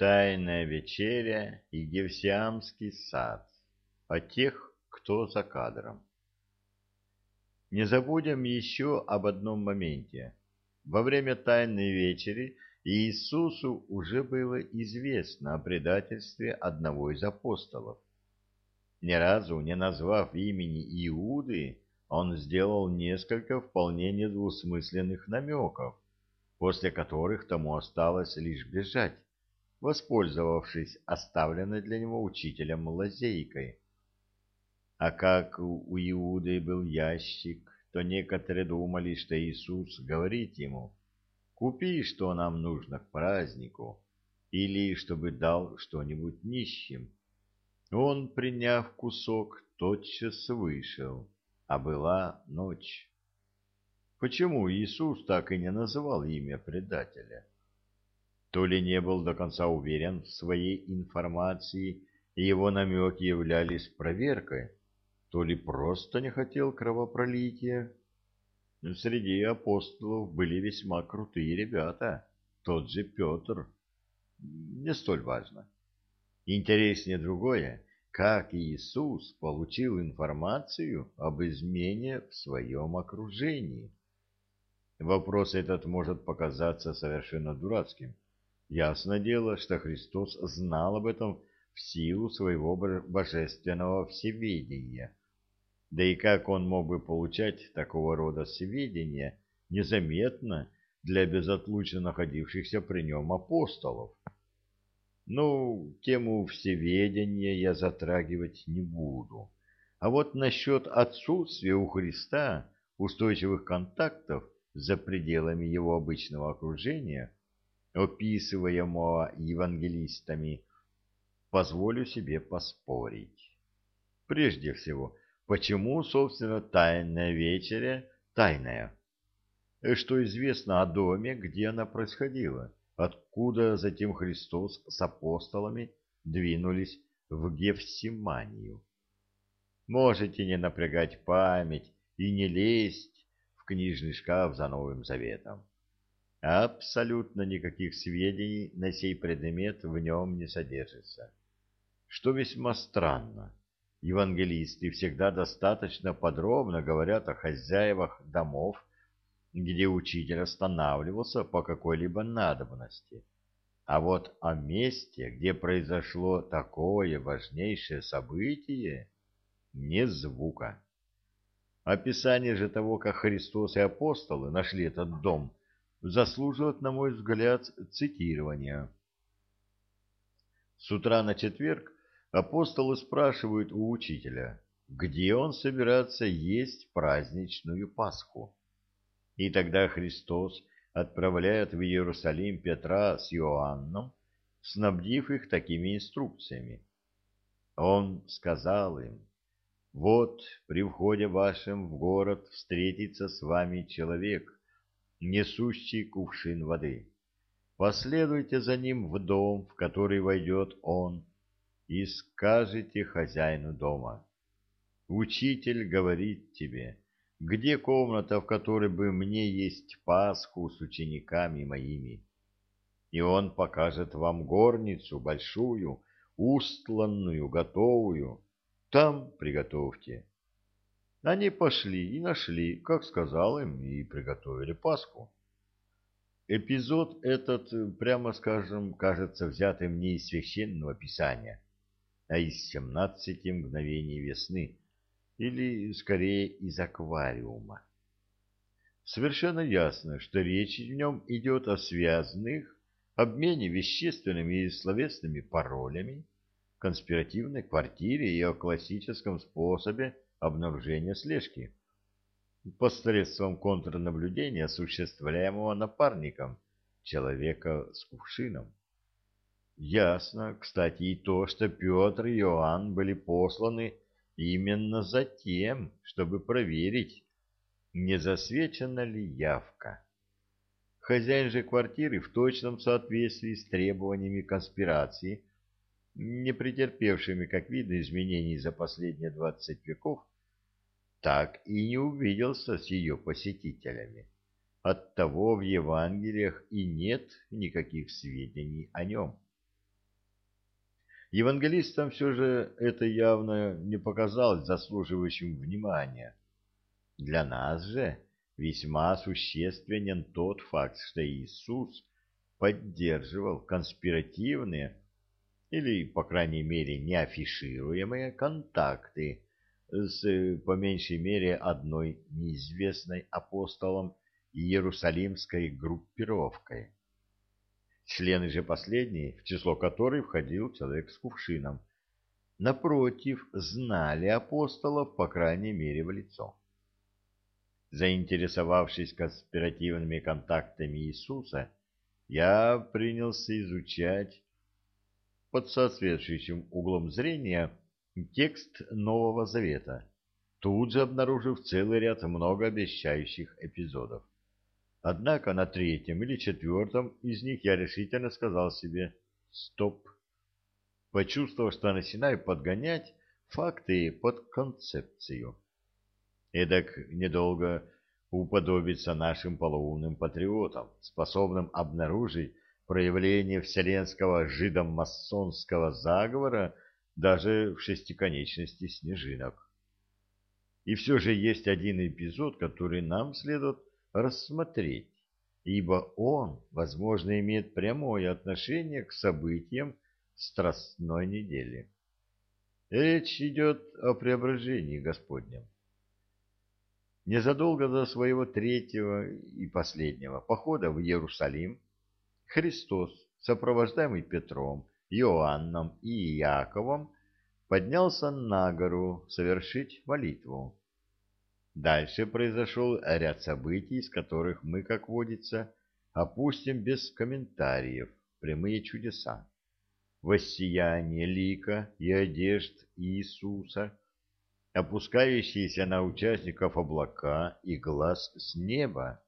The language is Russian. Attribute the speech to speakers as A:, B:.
A: Тайная вечеря и Гевсиамский сад. О тех, кто за кадром. Не забудем еще об одном моменте. Во время Тайной вечери Иисусу уже было известно о предательстве одного из апостолов. Ни разу не назвав имени Иуды, он сделал несколько вполне недвусмысленных намеков, после которых тому осталось лишь бежать воспользовавшись оставленной для него учителем лазейкой. А как у Иуды был ящик, то некоторые думали, что Иисус говорит ему, «Купи, что нам нужно к празднику», или чтобы дал что-нибудь нищим. Он, приняв кусок, тотчас вышел, а была ночь. Почему Иисус так и не называл имя предателя? То ли не был до конца уверен в своей информации, и его намеки являлись проверкой, то ли просто не хотел кровопролития. Среди апостолов были весьма крутые ребята, тот же Петр. Не столь важно. Интереснее другое, как Иисус получил информацию об измене в своем окружении. Вопрос этот может показаться совершенно дурацким. Ясно дело, что Христос знал об этом в силу своего божественного всеведения. Да и как он мог бы получать такого рода сведения незаметно для безотлучно находившихся при нем апостолов? Ну, тему всеведения я затрагивать не буду. А вот насчет отсутствия у Христа устойчивых контактов за пределами его обычного окружения – описываемого евангелистами, позволю себе поспорить. Прежде всего, почему, собственно, тайная вечеря тайная? Что известно о доме, где она происходила? Откуда затем Христос с апостолами двинулись в Гефсиманию? Можете не напрягать память и не лезть в книжный шкаф за Новым Заветом. Абсолютно никаких сведений на сей предмет в нем не содержится. Что весьма странно. Евангелисты всегда достаточно подробно говорят о хозяевах домов, где учитель останавливался по какой-либо надобности. А вот о месте, где произошло такое важнейшее событие, не звука. Описание же того, как Христос и апостолы нашли этот дом – заслуживает, на мой взгляд, цитирования. С утра на четверг апостолы спрашивают у учителя, где он собирается есть праздничную Пасху. И тогда Христос отправляет в Иерусалим Петра с Иоанном, снабдив их такими инструкциями. Он сказал им, «Вот при входе вашем в город встретится с вами человек, несущий кувшин воды. Последуйте за ним в дом, в который войдет он, и скажете хозяину дома. Учитель говорит тебе, где комната, в которой бы мне есть Пасху с учениками моими? И он покажет вам горницу большую, устланную, готовую. Там приготовьте. Они пошли и нашли, как сказал им, и приготовили Пасху. Эпизод этот, прямо скажем, кажется взятым не из священного писания, а из семнадцати мгновений весны, или, скорее, из аквариума. Совершенно ясно, что речь в нем идет о связанных, обмене вещественными и словесными паролями, конспиративной квартире и о классическом способе обнаружения слежки посредством контрнаблюдения, осуществляемого напарником человека с кувшином. Ясно, кстати, и то, что Петр и Иоанн были посланы именно за тем, чтобы проверить, не засвечена ли явка. Хозяин же квартиры в точном соответствии с требованиями конспирации, не претерпевшими, как видно, изменений за последние двадцать веков, так и не увиделся с ее посетителями. Оттого в Евангелиях и нет никаких сведений о нем. Евангелистам все же это явно не показалось заслуживающим внимания. Для нас же весьма существенен тот факт, что Иисус поддерживал конспиративные или, по крайней мере, неафишируемые контакты с, по меньшей мере, одной неизвестной апостолом Иерусалимской группировкой. Члены же последней, в число которой входил человек с кувшином, напротив, знали апостолов, по крайней мере, в лицо. Заинтересовавшись конспиративными контактами Иисуса, я принялся изучать под соответствующим углом зрения текст Нового Завета, тут же обнаружив целый ряд многообещающих эпизодов. Однако на третьем или четвертом из них я решительно сказал себе «стоп», почувствовав, что начинаю подгонять факты под концепцию. Эдак недолго уподобиться нашим полоумным патриотам, способным обнаружить проявление вселенского жидомасонского заговора даже в шестиконечности снежинок. И все же есть один эпизод, который нам следует рассмотреть, ибо он, возможно, имеет прямое отношение к событиям Страстной недели. Речь идет о преображении Господнем. Незадолго до своего третьего и последнего похода в Иерусалим Христос, сопровождаемый Петром, Иоанном и Иаковом, поднялся на гору совершить молитву. Дальше произошел ряд событий, из которых мы, как водится, опустим без комментариев прямые чудеса. Воссияние лика и одежд Иисуса, опускающиеся на участников облака и глаз с неба,